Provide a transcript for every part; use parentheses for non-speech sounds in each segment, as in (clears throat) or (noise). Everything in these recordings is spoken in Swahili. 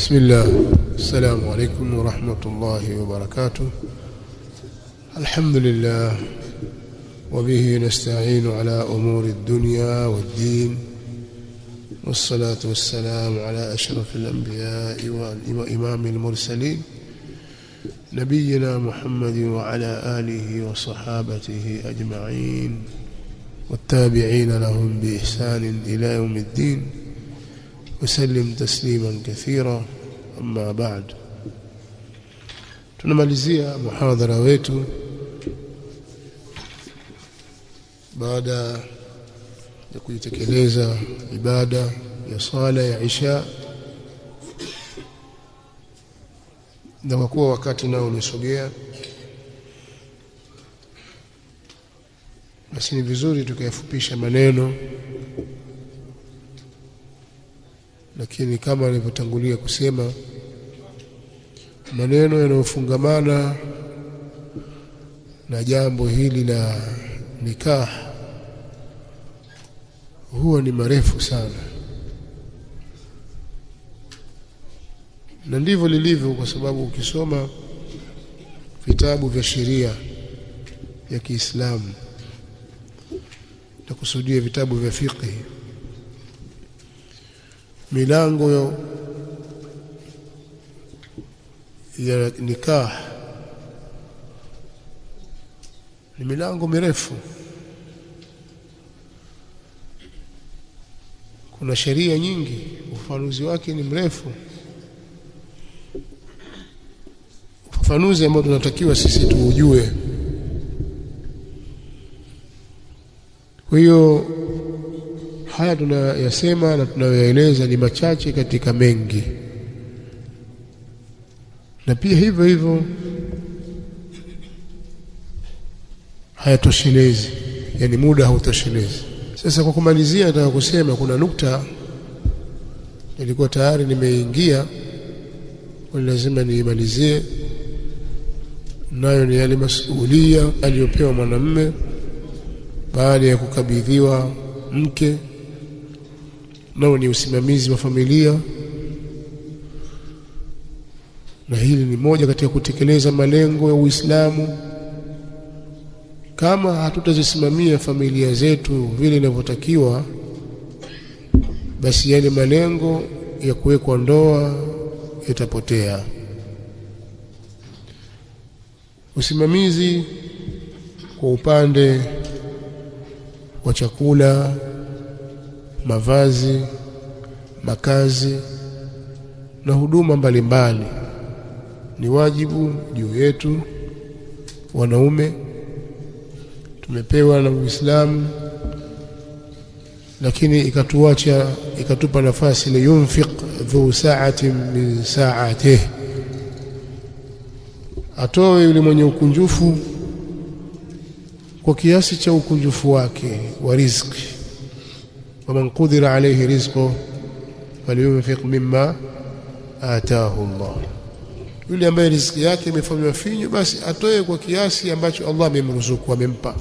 بسم الله. السلام عليكم ورحمة الله وبركاته. الحمد لله وبه نستعين على أمور الدنيا والدين والصلاة والسلام على أشرف الأنبياء وإمام المرسلين نبينا محمد وعلى آله وصحابته أجمعين والتابعين لهم بإحسان إلى يوم الدين. وسلم تسليما كثيرا أما بعد tunamalizia muhadhara wetu baada ya kuitekeleza ibada ya sala ya isha na kwa kuwa wakati nao umesogea basi ni vizuri tukayafupisha maneno lakini kama nilivyotangulia kusema maneno yanayofungamana na jambo hili la nikah huwa ni marefu sana. Na ndivyo lilivyo kwa sababu ukisoma vitabu vya sheria ya Kiislamu na kusudia vitabu vya fiqh milango ya nikah. Ni milango mirefu. Kuna sheria nyingi ufafanuzi wake ni mrefu. Ufafanuzi ambao tunatakiwa sisi tuujue. Kwa hiyo haya tunayasema na tunayoyaeleza ni machache katika mengi. Na pia hivyo hivyo hayatoshelezi yani muda hautoshelezi. Sasa kwa kumalizia nataka kusema kuna nukta nilikuwa tayari nimeingia kwa lazima niimalizie. Nayo ni yale masuhulia aliyopewa mwanamume baada ya kukabidhiwa mke nao ni usimamizi wa familia. Na hili ni moja katika kutekeleza malengo ya Uislamu. Kama hatutazisimamia familia zetu vile inavyotakiwa basi yale malengo ya kuwekwa ndoa yatapotea. Usimamizi kwa upande wa chakula mavazi makazi na huduma mbalimbali. Ni wajibu juu yetu wanaume tumepewa na Uislamu lakini ikatuacha ikatupa nafasi li yunfiq dhu saati min sa'atihi. Atoe yule mwenye ukunjufu kwa kiasi cha ukunjufu wake wa riziki waman qudira alayhi rizquhu falyunfiq mimma ataahu Allah yule ambaye riziki yake imefanywa finyu basi atoe kwa kiasi ambacho Allah amemruzuku amempa.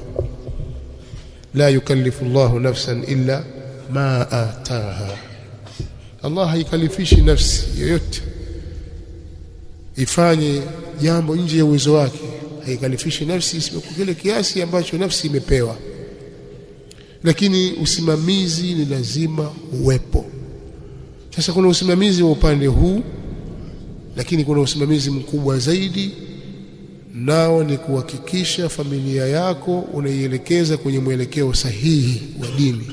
La yukallifu Allahu nafsan illa ma ataha Allah haikalifishi nafsi yoyote. Ifanye jambo nje ya uwezo wake. Haikalifishi nafsi isipokuwa kile kiasi ambacho nafsi imepewa lakini usimamizi ni lazima uwepo. Sasa kuna usimamizi wa upande huu lakini kuna usimamizi mkubwa zaidi nao ni kuhakikisha familia yako unaielekeza kwenye mwelekeo sahihi wa dini.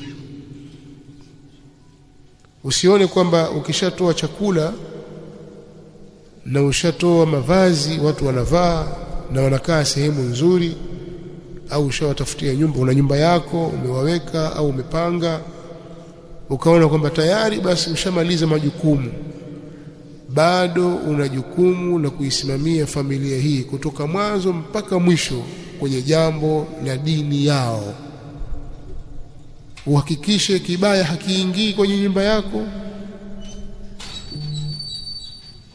Usione kwamba ukishatoa chakula na ushatoa mavazi watu wanavaa na wanakaa sehemu nzuri au ushawatafutia nyumba una nyumba yako umewaweka au umepanga ukaona kwamba tayari basi ushamaliza majukumu bado una jukumu la kuisimamia familia hii kutoka mwanzo mpaka mwisho kwenye jambo la dini yao. Uhakikishe kibaya hakiingii kwenye nyumba yako.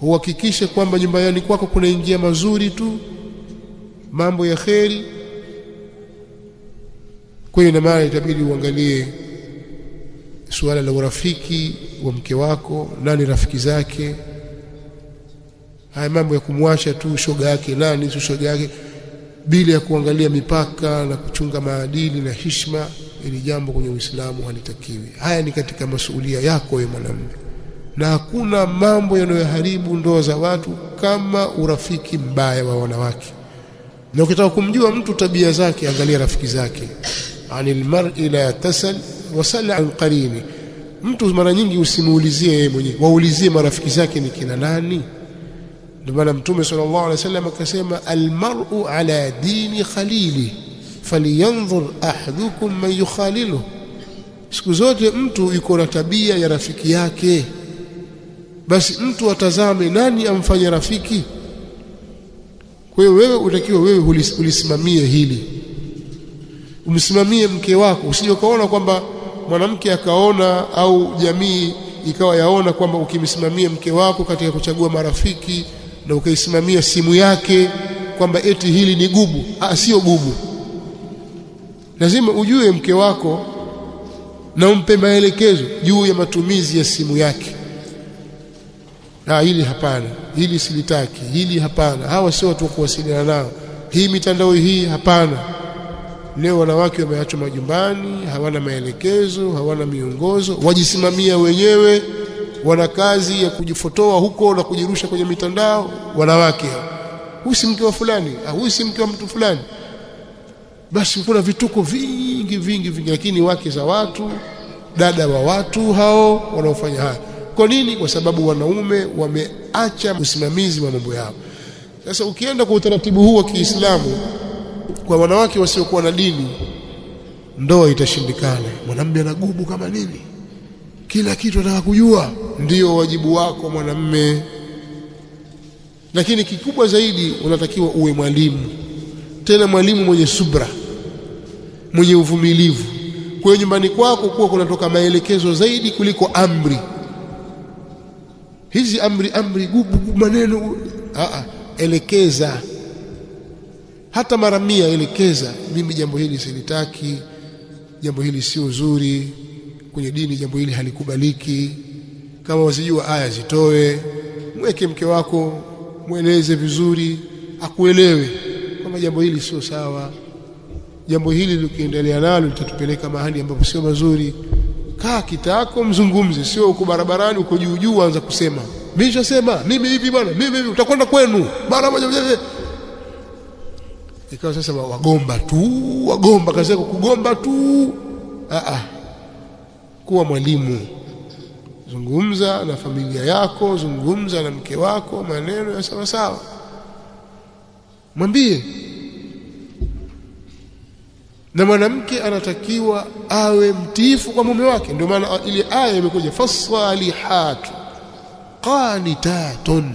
Uhakikishe kwamba nyumbani kwako kunaingia mazuri tu mambo ya kheri kwa hiyo maana itabidi uangalie suala la urafiki wa mke wako nani rafiki zake haya mambo ya kumwacha tu shoga yake nani si shoga yake bila ya kuangalia mipaka na kuchunga maadili na hishma ili jambo kwenye Uislamu halitakiwi. Haya ni katika masuhulia yako wewe mwanamume na hakuna mambo yanayoharibu ndoa za watu kama urafiki mbaya wa wanawake. Na ukitaka kumjua mtu tabia zake angalia rafiki zake anil mar'i la tasal wasal an qarini mtu mara nyingi usimuulizie yeye mwenyewe waulizie marafiki zake ni kina nani ndio maana mtume sallallahu alaihi wasallam akasema almar'u ala dini khalili falyanzur ahadukum man yukhalilu siku zote mtu yuko na tabia ya rafiki yake basi mtu atazame nani amfanye rafiki kwa hiyo wewe utakiwa wewe ulisimamie hili umsimamie mke wako usije ukaona kwamba mwanamke akaona au jamii ikawa yaona kwamba ukimsimamia mke wako katika kuchagua marafiki na ukaisimamia simu yake kwamba eti hili ni gubu. Ah sio gubu. Lazima ujue mke wako na umpe maelekezo juu ya matumizi ya simu yake. Na hili hapana hili silitaki hili hapana. Hawa sio watu wa kuwasiliana nao. Hii mitandao hii hapana leo wanawake wameachwa majumbani hawana maelekezo hawana miongozo wajisimamia wenyewe wana kazi ya kujifotoa huko na kujirusha kwenye mitandao wanawake hao, huyu si mke wa fulani? Huyu si mke wa mtu fulani? Basi kuna vituko vingi vingi vingi. Lakini wake za watu dada wa watu hao wanaofanya haya. Kwa nini? Kwa sababu wanaume wameacha usimamizi wa mambo yao. Sasa ukienda kwa utaratibu huu wa Kiislamu kwa wanawake wasiokuwa na dini ndoa itashindikana. Mwanamume anagubu kama nini? Kila kitu anataka kujua. Ndio wajibu wako mwanamume. Lakini kikubwa zaidi unatakiwa uwe mwalimu. Tena mwalimu mwenye subra mwenye uvumilivu. Kwa hiyo nyumbani kwako kuwa kunatoka maelekezo zaidi kuliko amri. Hizi amri amri gubu maneno a a elekeza hata mara mia elekeza mimi jambo hili silitaki jambo hili sio zuri kwenye dini jambo hili halikubaliki. Kama wasijua aya zitoe. Mweke mke wako mweleze vizuri akuelewe kama jambo hili sio sawa. Jambo hili likiendelea nalo litatupeleka mahali ambapo sio mazuri. Kaa kitako mzungumze sio uko barabarani uko juu juu anza kusema. Mimi nishasema mimi hivi bwana mimi hivi utakwenda kwenu. Bwana moja ikawa sasa wagomba tu wagomba kazi kugomba tu. A a kuwa mwalimu. Zungumza na familia yako zungumza na mke wako maneno ya sawa sawa. Mwambie. Na mwanamke anatakiwa awe mtiifu kwa mume wake. Ndio maana ile aya imekuja fasalihatu qanitatun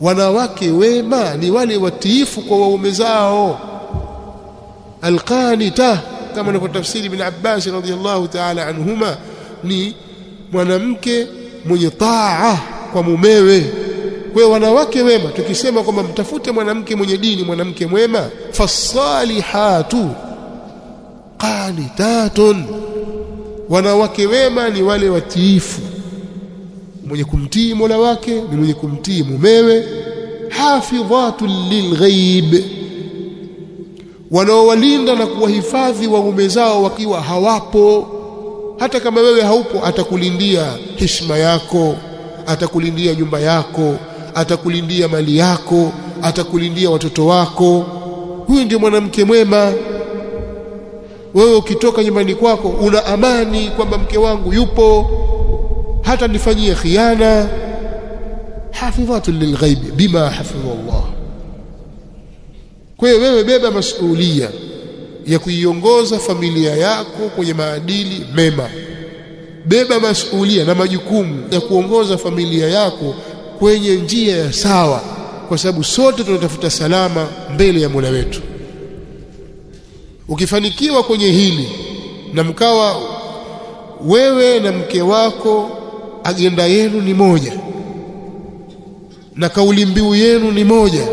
wanawake wema ni wale watiifu kwa waume zao. Alqanita kama ndio tafsiri ibn Abbas radhiyallahu ta'ala anhuma ni mwanamke mwenye taa kwa mumewe. Kwa wanawake wema tukisema kwamba mtafute mwanamke mwenye dini mwanamke mwema fasalihatu qanitatun. Wanawake wema ni wale watiifu mwenye kumtii Mola wake ni mwenye kumtii mumewe. Hafidhatul lilghaib wanaowalinda na kuwahifadhi waume zao wakiwa hawapo. Hata kama wewe haupo atakulindia heshima yako atakulindia nyumba yako atakulindia mali yako atakulindia watoto wako. Huyu ndio mwanamke mwema. Wewe ukitoka nyumbani kwako una amani kwamba mke wangu yupo hata nifanyie khiana. Hafidhatu lilghaibi bima hafidha Allah kwa hiyo wewe beba masuhulia ya kuiongoza familia yako kwenye maadili mema. Beba masuhulia na majukumu ya kuongoza familia yako kwenye njia ya sawa kwa sababu sote tunatafuta salama mbele ya Mola wetu. Ukifanikiwa kwenye hili na mkawa wewe na mke wako agenda yenu ni moja. Na kauli mbiu yenu ni moja.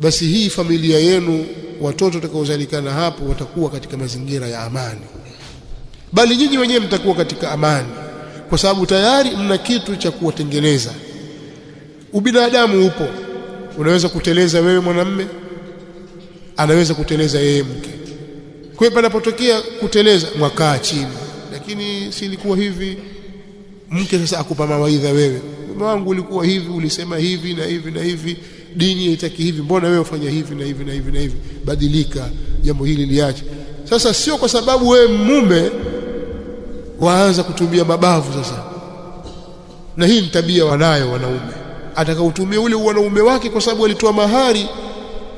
Basi hii familia yenu watoto watakaozalikana hapo watakuwa katika mazingira ya amani. Bali nyinyi wenyewe mtakuwa katika amani. Kwa sababu tayari mna kitu cha kuwatengeneza. Ubinadamu upo. Unaweza kuteleza wewe mwanamme anaweza kuteleza yeye mke. Kwa hiyo panapotokea kuteleza mwakaa chini lakini si ilikuwa hivi. Mke sasa akupa mawaidha wewe. Mume wangu ulikuwa hivi ulisema hivi na hivi na hivi. Dini haitaki hivi mbona wewe ufanya hivi na hivi na hivi na hivi? Badilika jambo hili liache. Sasa sio kwa sababu wewe mume waanza kutumia mabavu sasa. Na hii ni tabia wanayo wanaume. Atakautumia ule wanaume wake kwa sababu alitoa mahari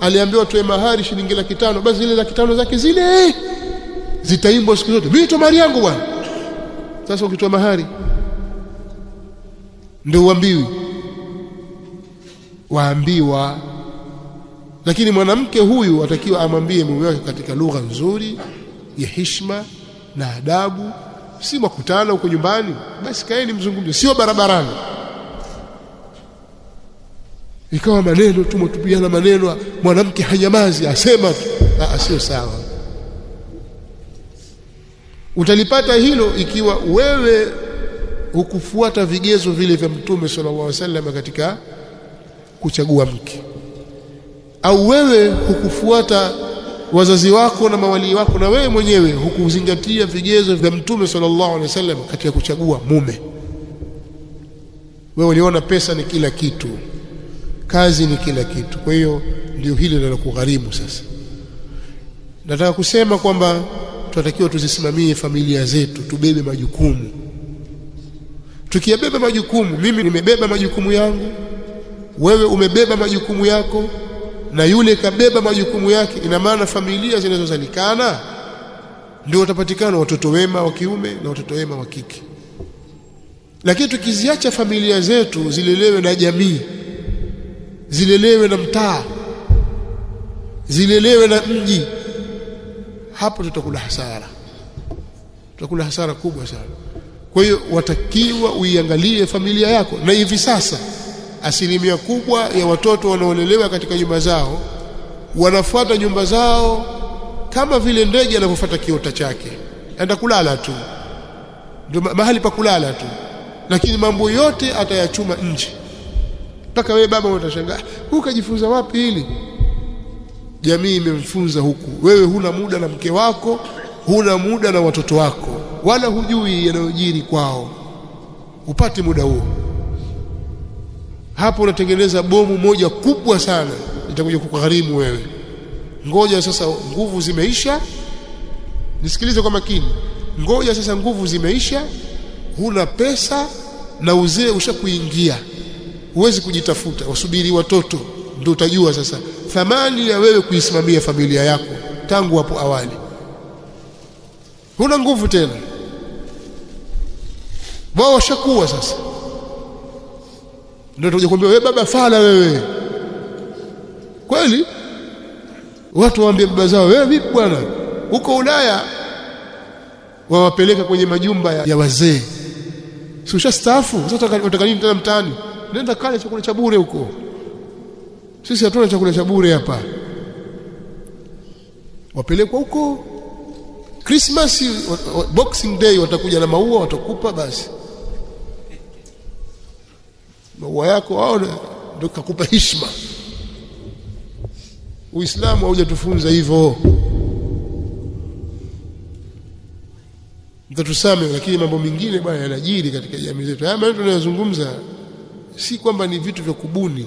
aliambiwa toe mahari shilingi laki tano basi zile laki tano zake zile zitaimbwa siku zote. Mimi mahari yangu bwana sasa ukitoa mahari ndio uambiwi. Waambiwa. Lakini mwanamke huyu atakiwa amwambie mume wake katika lugha nzuri ya heshima na adabu. Si makutano huko nyumbani? Basi kaeni mzungumze sio barabarani. Ikawa maneno tu mtupiana maneno mwanamke hanyamazi asema tu sio sawa utalipata hilo ikiwa wewe hukufuata vigezo vile vya mtume sallallahu alaihi wasallam katika kuchagua mke. Au wewe hukufuata wazazi wako na mawali wako na wewe mwenyewe hukuzingatia vigezo vya mtume sallallahu alaihi wasallam katika kuchagua mume. Wewe uliona pesa ni kila kitu kazi ni kila kitu. Kwa hiyo ndio hili linalokugharimu sasa. Nataka kusema kwamba tunatakiwa tuzisimamie familia zetu tubebe majukumu. Tukiyabeba majukumu mimi nimebeba majukumu yangu wewe umebeba majukumu yako na yule kabeba majukumu yake ina maana familia zinazozalikana ndio watapatikana watoto wema wa kiume na watoto wema wa kike. Lakini tukiziacha familia zetu zilelewe na jamii zilelewe na mtaa zilelewe na mji hapo tutakula hasara. Tutakula hasara kubwa sana. Kwa hiyo watakiwa uiangalie familia yako. Na hivi sasa asilimia kubwa ya watoto wanaolelewa katika nyumba zao wanafuata nyumba zao kama vile ndege anavyofuata kiota chake. Enda kulala tu. Ndio mahali pa kulala tu. Lakini mambo yote atayachuma nje. Mpaka wewe baba utashangaa ukajifunza kajifunza wapi hili jamii imemfunza huku. Wewe huna muda na mke wako huna muda na watoto wako. Wala hujui yanayojiri kwao. Upate muda huo. Hapo unatengeneza bomu moja kubwa sana. Itakuja kukugharimu wewe. Ngoja sasa nguvu zimeisha. Nisikilize kwa makini. Ngoja sasa nguvu zimeisha. Huna pesa na uzee ushakuingia. Huwezi kujitafuta. Wasubiri watoto ndio utajua sasa. Thamani ya wewe kuisimamia familia yako tangu hapo awali. Huna nguvu tena. Wao washakuwa sasa. Ndio kuambia wewe baba fala wewe. Kweli? Watu waambie baba zao wewe vipi bwana? Huko Ulaya. Wawapeleka kwenye majumba ya, ya wazee. Si ushastaafu? Sasa unataka nini tena mtaani? Nenda kale chakula cha bure huko sisi hatuna chakula cha bure hapa. Wapelekwa huko. Christmas Boxing Day watakuja na maua watakupa basi. Maua yako wao ndio kakupa heshima. Uislamu haujatufunza hivyo. Mtatusame lakini mambo mengine bwana yanajiri katika jamii zetu. Haya maneno tunayozungumza si kwamba ni vitu vya kubuni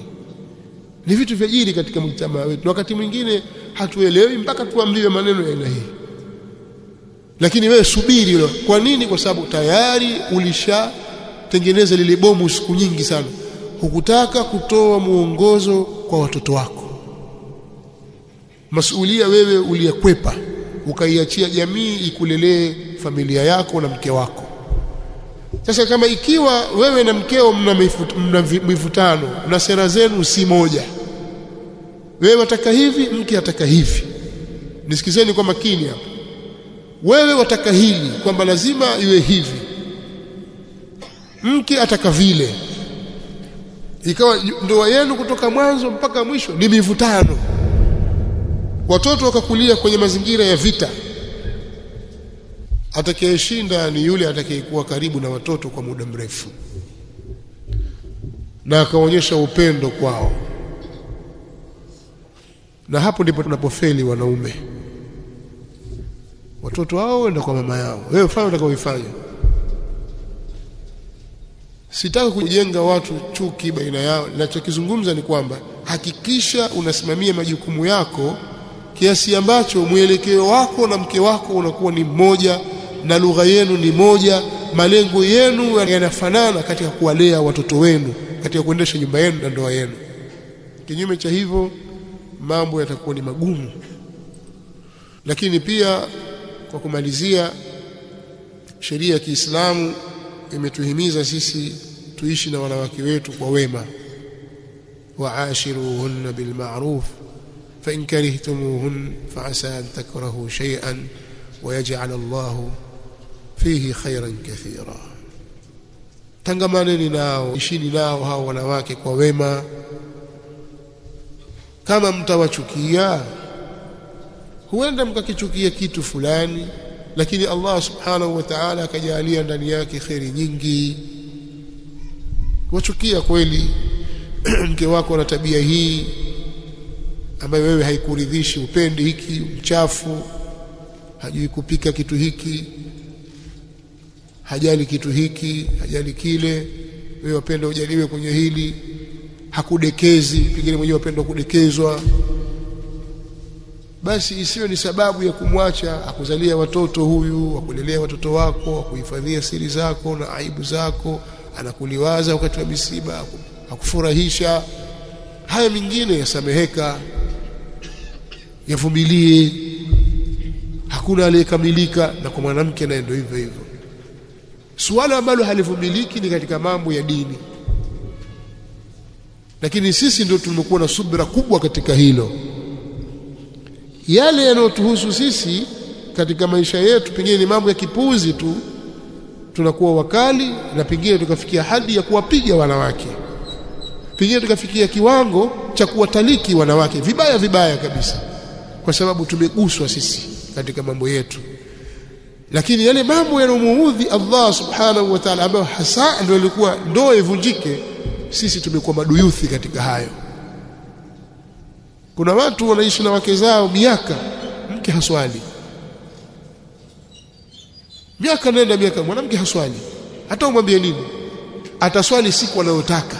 ni vitu vya jiri katika mjtamaa wetu. Wakati mwingine hatuelewi mpaka tuambiwe maneno ya aina hii. Lakini wewe subiri ilo. kwa nini? Kwa sababu tayari ulishatengeneza lile bomu siku nyingi sana. Hukutaka kutoa muongozo kwa watoto wako. Masuulia wewe uliyekwepa ukaiachia jamii ikulelee familia yako na mke wako. Sasa kama ikiwa wewe na mkeo mna mivutano na sera zenu si moja wewe wataka hivi mke ataka hivi. Nisikizeni kwa makini hapa. Wewe wataka hili kwamba lazima iwe hivi. Mke ataka vile. Ikawa ndoa yenu kutoka mwanzo mpaka mwisho ni mivutano. Watoto wakakulia kwenye mazingira ya vita. Atakayeshinda ni yule atakayekuwa karibu na watoto kwa muda mrefu. Na akaonyesha upendo kwao na hapo ndipo tunapofeli wanaume. Watoto wao wenda kwa mama yao. Wewe fanya utakaoifanya sitaki kujenga watu chuki baina yao. Ninachokizungumza ni kwamba hakikisha unasimamia majukumu yako kiasi ambacho mwelekeo wako na mke wako unakuwa ni mmoja na lugha yenu ni moja malengo yenu yanafanana katika kuwalea watoto wenu katika kuendesha nyumba yenu na ndoa yenu. Kinyume cha hivyo mambo yatakuwa ni magumu. Lakini pia kwa kumalizia sheria ya Kiislamu imetuhimiza sisi tuishi na wanawake wetu kwa wema. Waashiruhunna bilma'ruf fa in karihtumuhun fa asa an takrahu shay'an wa yaj'al Allahu fihi khayran kathira. Tangamaneni nao ishini nao hao wanawake kwa wema kama mtawachukia huenda mkakichukia kitu fulani lakini Allah subhanahu wa ta'ala akajalia ndani yake kheri nyingi. Wachukia kweli. (clears throat) Mke wako na tabia hii ambayo wewe haikuridhishi upendi hiki mchafu hajui kupika kitu hiki hajali kitu hiki hajali kile wewe wapenda ujaliwe kwenye hili hakudekezi pengine mwenyewe apenda kudekezwa. Basi isiwe ni sababu ya kumwacha akuzalia watoto huyu akulelea watoto wako akuhifadhia siri zako na aibu zako anakuliwaza wakati wa misiba akufurahisha. Haya mengine yasameheka yavumilie. Hakuna aliyekamilika na kwa mwanamke naye ndio hivyo hivyo. Suala ambalo halivumiliki ni katika mambo ya dini lakini sisi ndio tumekuwa na subira kubwa katika hilo. Yale yanayotuhusu sisi katika maisha yetu pengine ni mambo ya kipuzi tu tunakuwa wakali na pengine tukafikia hadi ya kuwapiga wanawake. Pengine tukafikia kiwango cha kuwataliki wanawake. Vibaya vibaya kabisa. Kwa sababu tumeguswa sisi katika mambo yetu. Lakini yale mambo yanayomuudhi Allah subhanahu wa ta'ala ambayo hasa ndio ilikuwa ndoa ivunjike sisi tumekuwa maduyuthi katika hayo. Kuna watu wanaishi na wake zao miaka mke haswali. Miaka nenda miaka mwanamke haswali. Hata umwambie nini? Ataswali siku anayotaka.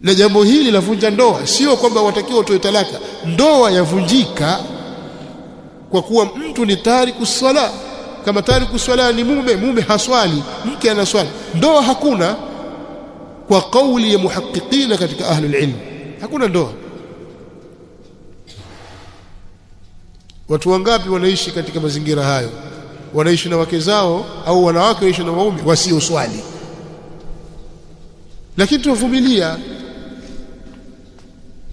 Na jambo hili lavunja ndoa. Sio kwamba watakiwa utoe talaka. Ndoa yavunjika kwa kuwa mtu ni tariku swala kama tariku swala ni mume mume haswali mke anaswali ndoa hakuna kwa kauli ya muhaqiqina katika ahli ilm. Hakuna ndoa. Watu wangapi wanaishi katika mazingira hayo? Wanaishi na wake zao au wanawake wanaishi na waume wasio swali? Lakini tuwavumilia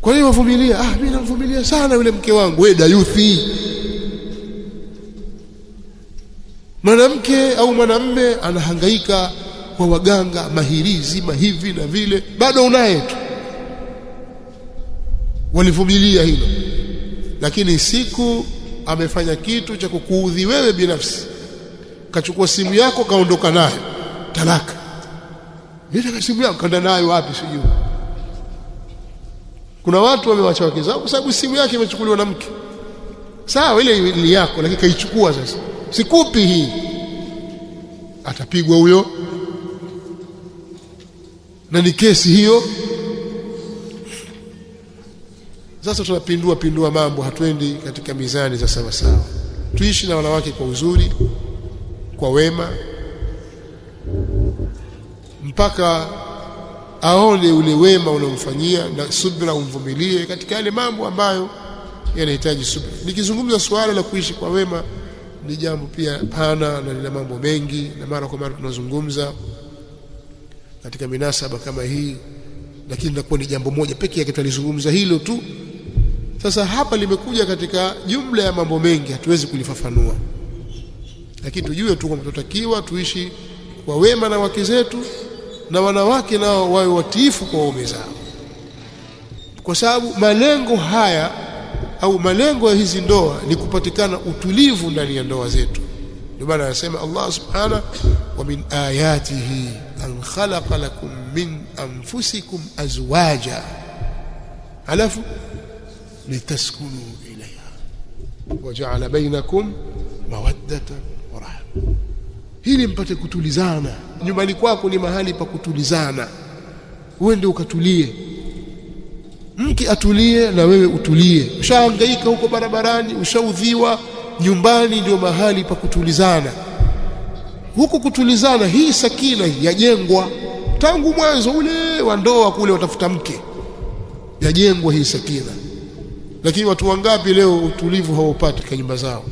kwa hiyo wavumilia? Ah mimi namvumilia sana yule mke wangu. Wewe dayuthi mwanamke au mwanamme anahangaika kwa waganga mahirizi mahivi na vile bado unaye tu. Walivumilia hilo. Lakini siku amefanya kitu cha kukuudhi wewe binafsi kachukua simu yako kaondoka nayo. Talaka. Nenda simu yako kaenda nayo wapi sijui. Kuna watu wamewacha wake zao kwa sababu simu yake imechukuliwa na mke sawa ile ni yako lakini kaichukua sasa sikupi hii. Atapigwa huyo. Na ni kesi hiyo. Sasa tunapindua pindua mambo hatuendi katika mizani za sawa sawa. Tuishi na wanawake kwa uzuri kwa wema mpaka aone ule wema unaomfanyia na subra umvumilie katika yale mambo ambayo yanahitaji subra nikizungumza suala la kuishi kwa wema ni jambo pia pana na lina mambo mengi na mara kwa mara tunazungumza katika minasaba kama hii lakini linakuwa ni jambo moja pekee yake tunalizungumza hilo tu. Sasa hapa limekuja katika jumla ya mambo mengi hatuwezi kulifafanua lakini tujue tu kwamba tutakiwa tuishi kwa wema na wake zetu na wanawake nao wawe watiifu kwa waume zao kwa sababu malengo haya au malengo ya hizi ndoa ni kupatikana utulivu ndani ya ndoa zetu. Ndio maana anasema Allah subhana wa min ayatihi an khalaqa lakum min anfusikum azwaja. Alafu litaskunu ilayha waja'ala bainakum mawaddatan wa rahma. Hili mpate kutulizana. Nyumbani kwako ni mahali pa kutulizana. Uende ukatulie mke atulie na wewe utulie. Ushahangaika huko barabarani ushaudhiwa nyumbani ndio mahali pa kutulizana. Huko kutulizana hii sakina yajengwa. Tangu mwanzo ule wa ndoa kule watafuta mke. Yajengwa hii sakina. Lakini watu wangapi leo utulivu hawaupati katika nyumba zao?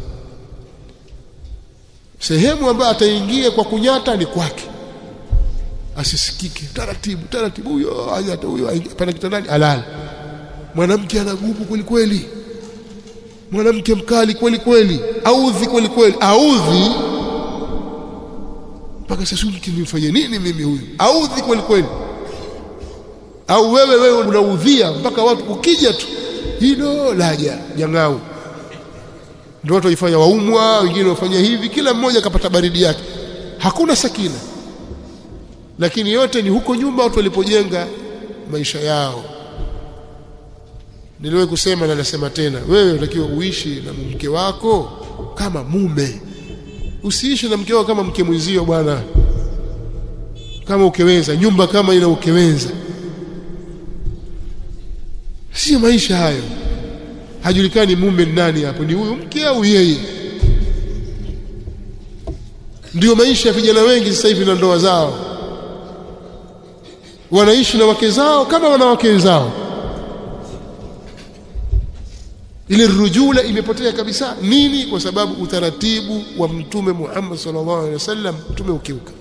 Sehemu ambayo ataingia kwa kunyata ni kwake. Asisikike taratibu taratibu huyo anyata huyo pana kitandani alala mwanamke ana nguvu kweli kweli. Mwanamke mkali kweli kweli. Audhi kweli kweli. Audhi mpaka sasa nimfanye nini mimi huyu? Audhi kweli kweli. Au wewe wewe unaudhia mpaka watu ukija tu. Hilo laja jangau. Ndio watu waifanya waumwa wengine wafanya hivi kila mmoja akapata baridi yake. Hakuna sakina. Lakini yote ni huko nyuma watu walipojenga maisha yao niliwahi kusema na nasema tena wewe unatakiwa uishi na mke wako kama mume. Usiishi na mke wako kama mke mwenzio bwana. Kama ukeweza nyumba kama ile ukeweza. Sio maisha hayo. Hajulikani mume nani hapo ni huyu mke au yeye? Ndio maisha ya vijana wengi sasa hivi na ndoa zao. Wanaishi na wake zao kama wanawake wenzao ile rujula imepotea kabisa. Nini? Kwa sababu utaratibu wa mtume Muhammad sallallahu alaihi wasallam mtume ukiuka.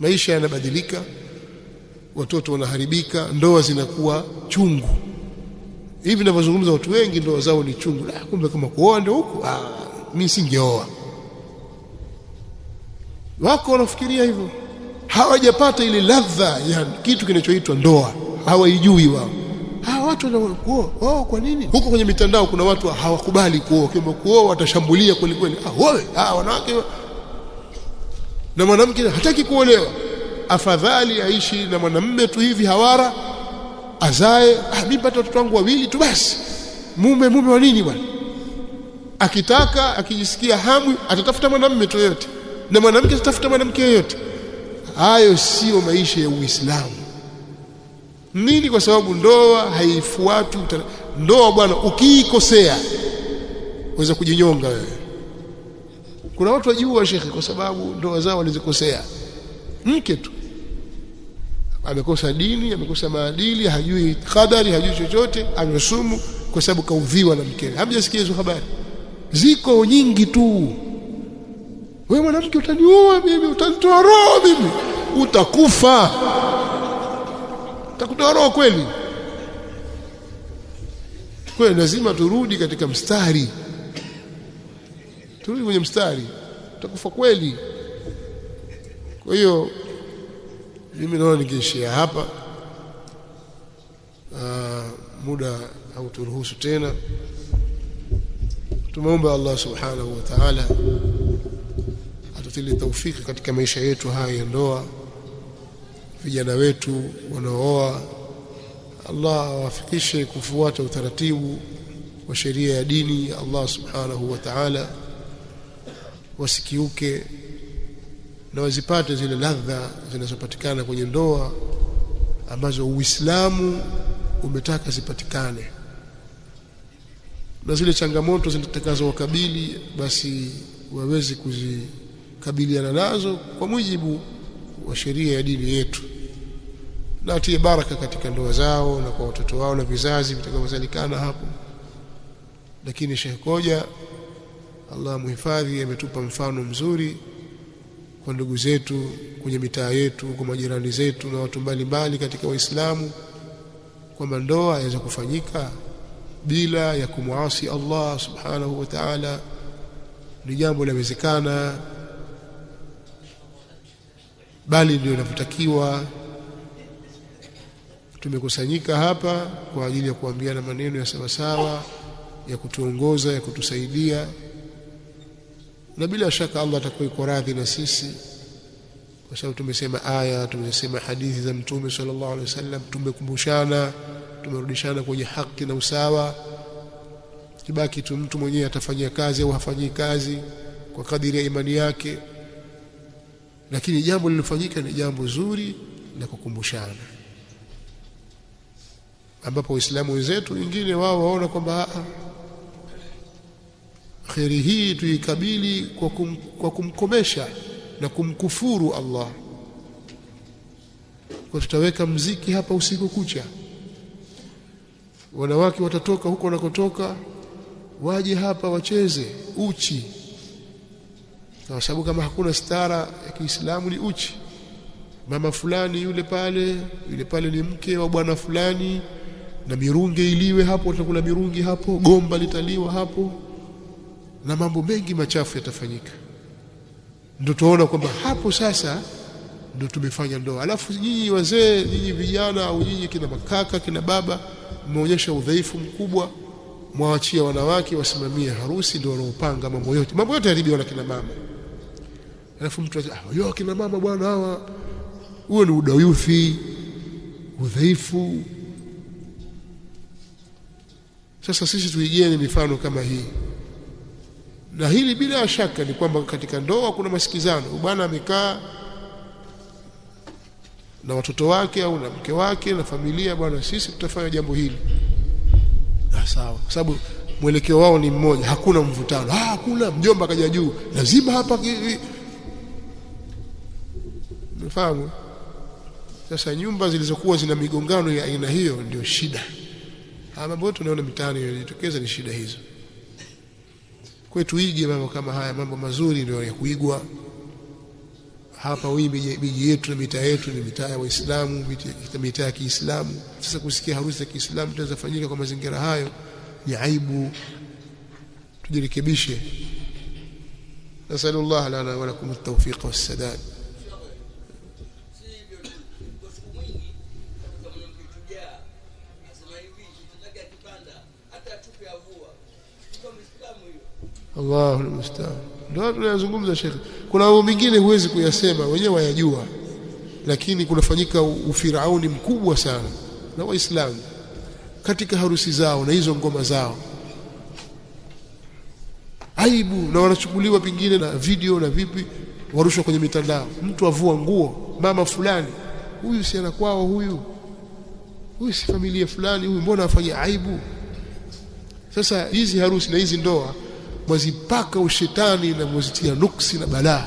Maisha yanabadilika watoto wanaharibika ndoa zinakuwa chungu. Hivi ninavyozungumza watu wengi ndoa zao ni chungu. La kumbe kama kuoa ndio huko ah mimi singeoa. Wako wanafikiria hivyo. Hawajapata ile ladha ya kitu kinachoitwa ndoa. Hawaijui wao hawa watu wao kwa nini? Huko kwenye mitandao kuna watu hawakubali kuoa. Kama kuoa watashambulia kweli kweli. Ah wewe ah wanawake na mwanamke hataki kuolewa. Afadhali aishi na mwanamume tu hivi hawara azae. Ah mimi pata watoto wangu wawili tu basi. Mume mume wa nini bwana? Akitaka akijisikia hamu atatafuta mwanamume tu yote na mwanamke atatafuta mwanamke yoyote. Hayo sio maisha ya Uislamu nini? Kwa sababu ndoa haifuati ndoa bwana ukiikosea uweza kujinyonga wewe. Kuna watu wajua shekhi kwa sababu ndoa zao walizikosea. Mke tu. Amekosa dini amekosa maadili hajui kadari hajui chochote amesumu kwa sababu kauviwa na mkewe. Hamjasikia hizo habari? Ziko nyingi tu. Wewe mwanamke utaniua mimi utanitoa roho mimi utakufa utakutoa roho kweli? Kweli lazima turudi katika mstari. Turudi kwenye mstari. Utakufa kweli. Kwa hiyo mimi naona ningeishia hapa. Aa, muda hauturuhusu tena. Tumeomba Allah subhanahu wa ta'ala atutilie taufiki katika maisha yetu haya ya ndoa vijana wetu wanaooa Allah awafikishe kufuata utaratibu wa sheria ya dini Allah subhanahu wa ta'ala wasikiuke na wazipate zile ladha zinazopatikana kwenye ndoa ambazo Uislamu umetaka zipatikane. Na zile changamoto zinatakazo wakabili basi waweze kuzikabiliana nazo kwa mujibu wa sheria ya dini yetu. Na atie baraka katika ndoa zao na kwa watoto wao na vizazi vitakavyozalikana hapo. Lakini Sheikh Koja Allah muhifadhi ametupa mfano mzuri kwa ndugu zetu kwenye mitaa yetu kwa majirani zetu na watu mbalimbali katika waislamu kwamba ndoa yaweza kufanyika bila ya kumwasi Allah subhanahu wa ta'ala. Ni jambo linawezekana bali ndio inavyotakiwa. Tumekusanyika hapa kwa ajili ya kuambiana maneno ya sawasawa ya kutuongoza ya kutusaidia. Na bila shaka Allah atakuwa yuko radhi na sisi kwa sababu tumesema aya tumesema hadithi za mtume sallallahu alaihi wasallam. Tumekumbushana tumerudishana kwenye haki na usawa. Kibaki tu mtu mwenyewe atafanyia kazi au hafanyii kazi kwa kadiri ya imani yake lakini jambo lilofanyika ni jambo zuri la kukumbushana. Ambapo waislamu wenzetu wengine wao waona kwamba kheri hii tuikabili kwa, kum, kwa kumkomesha na kumkufuru Allah. Kwa tutaweka mziki hapa usiku kucha. Wanawake watatoka huko wanakotoka waje hapa wacheze uchi kwa sababu kama hakuna stara ya Kiislamu ni uchi. Mama fulani yule pale yule pale ni mke wa bwana fulani na mirunge iliwe hapo tutakula mirungi hapo gomba litaliwa hapo na mambo mengi machafu yatafanyika. Ndio tuona kwamba hapo sasa ndio tumefanya ndoa. Alafu nyinyi wazee nyinyi vijana au nyinyi kina makaka kina baba mmeonyesha udhaifu mkubwa mwaachia wanawake wasimamie harusi ndio wanaopanga mambo yote. Mambo yote yaribiwa na kina mama alafu mtu ah yo kina mama bwana hawa huo ni udayuthi udhaifu. Sasa sisi tuijeni mifano kama hii. Na hili bila shaka ni kwamba katika ndoa kuna masikizano. Bwana amekaa na watoto wake au na mke wake na familia bwana sisi tutafanya jambo hili. Na sawa. Kwa sababu mwelekeo wao ni mmoja. Hakuna mvutano. Ah hakuna. Mjomba kaja juu. Lazima hapa mfahamu sasa nyumba zilizokuwa zina migongano ya aina hiyo ndio shida. Haya mambo yote tunaona mitaani yanajitokeza ni shida hizo. Kwa tuige mambo kama haya mambo mazuri ndio ya kuigwa. Hapa hii miji yetu na mitaa yetu ni mitaa ya Waislamu mitaa ya Kiislamu. Sasa kusikia harusi ya Kiislamu tunaweza fanyika kwa mazingira hayo ni aibu. Tujirekebishe. Nasallallahu lana wa lakum at-tawfiq was-sadad Allahu musta'an. Ndio tunayozungumza Sheikh. Kuna mambo mengine huwezi kuyasema wenyewe wayajua. Lakini kunafanyika ufirauni mkubwa sana na Waislamu katika harusi zao na hizo ngoma zao. Aibu na wanachukuliwa pingine na video na vipi warushwa kwenye mitandao. Mtu avua nguo mama fulani. Huyu si anakwao huyu. Huyu si familia fulani huyu mbona afanye aibu? Sasa hizi harusi na hizi ndoa mwazipaka ushetani na mwazitia nuksi na balaa.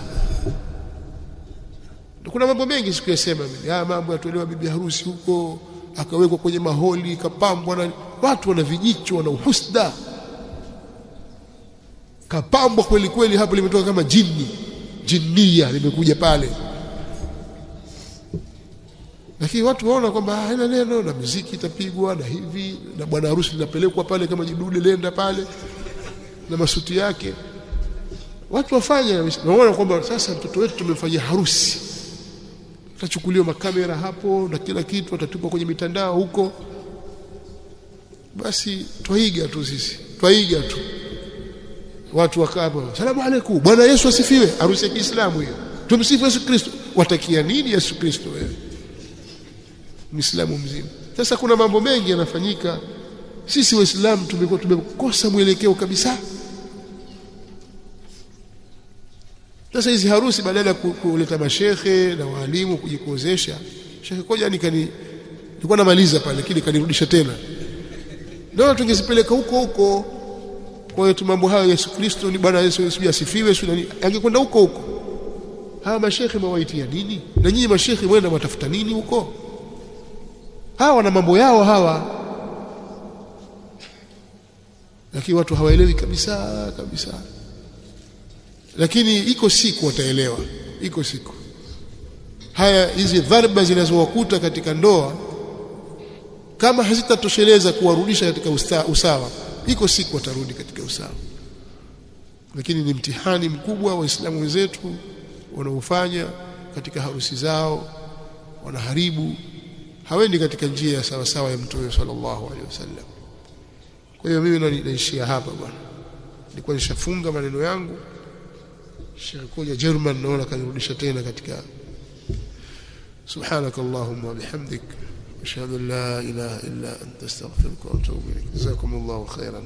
Kuna mambo mengi sikuyasema mimi haya mambo yatolewa bibi harusi huko akawekwa kwenye maholi kapambwa na watu wana vijicho wana uhusda. Kapambwa kweli kweli hapo limetoka kama jini. Jinnia limekuja pale. Lakini watu waona kwamba haina neno na muziki itapigwa na hivi na bwana harusi linapelekwa pale kama jidude lenda pale na masuti yake. Watu wafanya naona kwamba sasa mtoto wetu tumemfanyia harusi. Tachukuliwa makamera hapo na kila kitu atatupwa kwenye mitandao huko. Basi twaiga tu sisi twaiga tu. Watu wakapo salamu alaykum bwana Yesu asifiwe. Harusi ya Kiislamu hiyo. Tumsifu Yesu Kristo. Watakia nini Yesu Kristo wewe? Muislamu mzima. Sasa kuna mambo mengi yanafanyika. Sisi waislamu tumekuwa tumekosa mwelekeo kabisa sasa hizi harusi badala ya kuleta mashehe na walimu kujikuozesha shehe koja nikani nilikuwa namaliza pale lakini kanirudisha tena. Ndio tungezipeleka huko huko. Kwa hiyo tu mambo hayo Yesu Kristo ni bwana Yesu Yesu asifiwe sio nani angekwenda huko huko. Hawa mashehe mawaitia nini? Na nyinyi mashehe mwenda watafuta nini huko? Hawa na mambo yao hawa. Lakini watu hawaelewi kabisa kabisa lakini iko siku wataelewa. Iko siku. Haya hizi dharba zinazowakuta katika ndoa kama hazitatosheleza kuwarudisha katika usta, usawa iko siku watarudi katika usawa. Lakini ni mtihani mkubwa waislamu wenzetu wanaofanya katika harusi zao wanaharibu hawendi katika njia sawa sawa ya mtume sallallahu alaihi wasallam. Kwa hiyo mimi naishia hapa bwana. Nilikuwa nishafunga maneno yangu Sheikh kuja German naona kanirudisha tena katika سبحانك اللهم وبحمدك أشهد أن لا إله إلا أنت استغفرك وأتوب إليك جزاكم الله خيرا